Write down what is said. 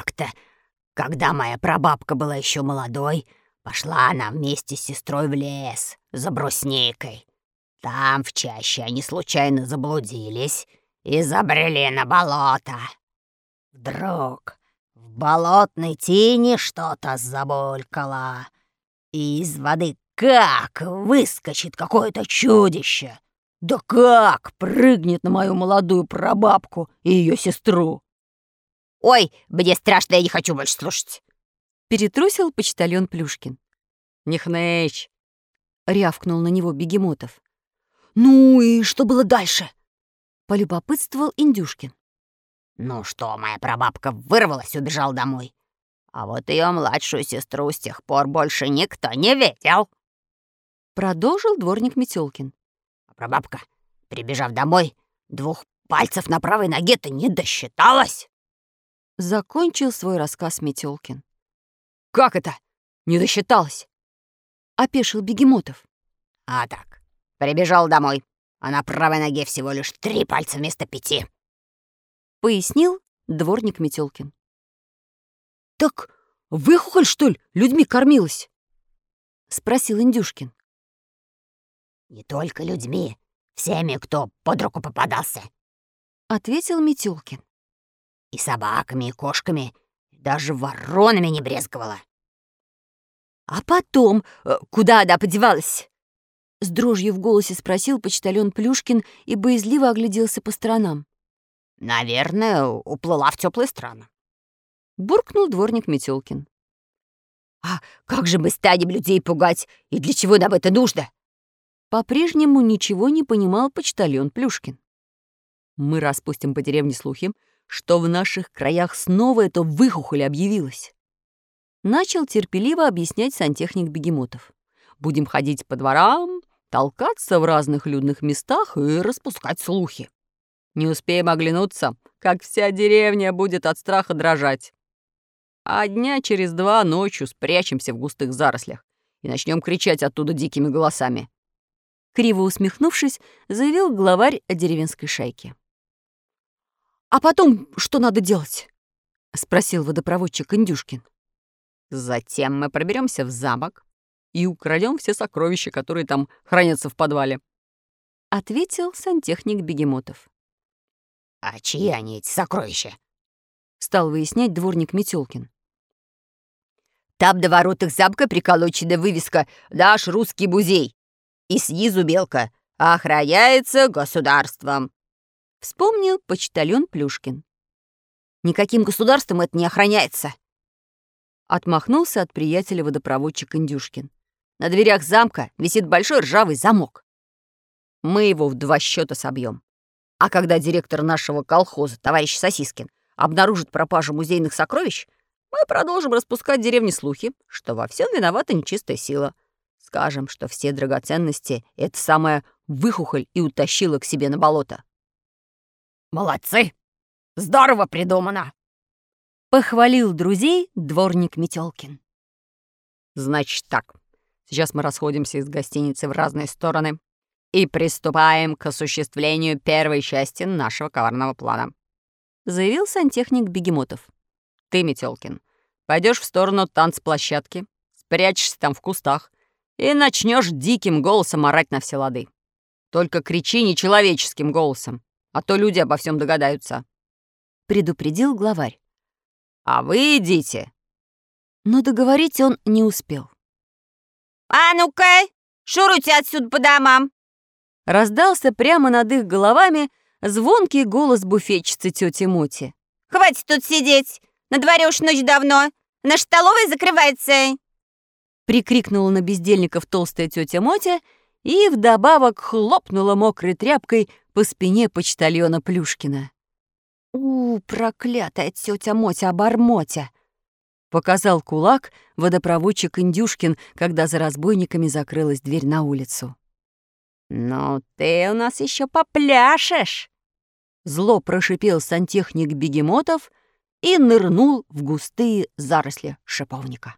как-то, когда моя прабабка была еще молодой, пошла она вместе с сестрой в лес за бруснейкой. Там, в чаще, они случайно заблудились и забрели на болото. Вдруг в болотной тени что-то забулькало, и из воды как выскочит какое-то чудище. Да как прыгнет на мою молодую прабабку и ее сестру. «Ой, мне страшно, я не хочу больше слушать!» Перетрусил почтальон Плюшкин. «Не хнычь!» — рявкнул на него Бегемотов. «Ну и что было дальше?» — полюбопытствовал Индюшкин. «Ну что, моя прабабка вырвалась и убежала домой. А вот ее младшую сестру с тех пор больше никто не видел!» Продолжил дворник Метелкин. А прабабка, прибежав домой, двух пальцев на правой ноге-то не досчиталась. Закончил свой рассказ Метелкин. «Как это? Не досчиталась?» — опешил Бегемотов. «А так, прибежал домой, а на правой ноге всего лишь три пальца вместо пяти», — пояснил дворник Метелкин. «Так выхухоль, что ли, людьми кормилась?» — спросил Индюшкин. «Не только людьми, всеми, кто под руку попадался», — ответил Метелкин. И собаками, и кошками, даже воронами не брезговала. «А потом э, куда она подевалась?» С дрожью в голосе спросил почтальон Плюшкин и боязливо огляделся по сторонам. «Наверное, уплыла в теплые страны», — буркнул дворник Метелкин. «А как же мы станем людей пугать? И для чего нам это нужно?» По-прежнему ничего не понимал почтальон Плюшкин. «Мы распустим по деревне слухи, что в наших краях снова это выхухоль объявилось. Начал терпеливо объяснять сантехник бегемотов. Будем ходить по дворам, толкаться в разных людных местах и распускать слухи. Не успеем оглянуться, как вся деревня будет от страха дрожать. А дня через два ночью спрячемся в густых зарослях и начнем кричать оттуда дикими голосами. Криво усмехнувшись, заявил главарь деревенской шайки. «А потом что надо делать?» — спросил водопроводчик Индюшкин. «Затем мы проберемся в замок и украдем все сокровища, которые там хранятся в подвале», — ответил сантехник Бегемотов. «А чьи они, эти сокровища?» — стал выяснять дворник Метелкин. «Там до ворот их замка приколочена вывеска «Наш русский музей» и снизу белка «Охраняется государством». Вспомнил почтальон Плюшкин. «Никаким государством это не охраняется!» Отмахнулся от приятеля водопроводчик Индюшкин. «На дверях замка висит большой ржавый замок. Мы его в два счета собьем. А когда директор нашего колхоза, товарищ Сосискин, обнаружит пропажу музейных сокровищ, мы продолжим распускать деревни слухи, что во всем виновата нечистая сила. Скажем, что все драгоценности — это самая выхухоль и утащила к себе на болото. «Молодцы! Здорово придумано!» Похвалил друзей дворник Метелкин. «Значит так, сейчас мы расходимся из гостиницы в разные стороны и приступаем к осуществлению первой части нашего коварного плана», заявил сантехник Бегемотов. «Ты, Метелкин, пойдешь в сторону танцплощадки, спрячешься там в кустах и начнешь диким голосом орать на все лады. Только кричи нечеловеческим голосом, а то люди обо всем догадаются», — предупредил главарь. «А вы идите». Но договорить он не успел. «А ну-ка, шуруйте отсюда по домам!» Раздался прямо над их головами звонкий голос буфетчицы тети Моти. «Хватит тут сидеть! На дворе уж ночь давно! Наша столовая закрывается!» Прикрикнула на бездельников толстая тетя Мотя и вдобавок хлопнула мокрой тряпкой по спине почтальона Плюшкина. «У, проклятая тетя Мотя обормотя!» Показал кулак водопроводчик Индюшкин, когда за разбойниками закрылась дверь на улицу. «Ну ты у нас еще попляшешь!» Зло прошипел сантехник Бегемотов и нырнул в густые заросли шиповника.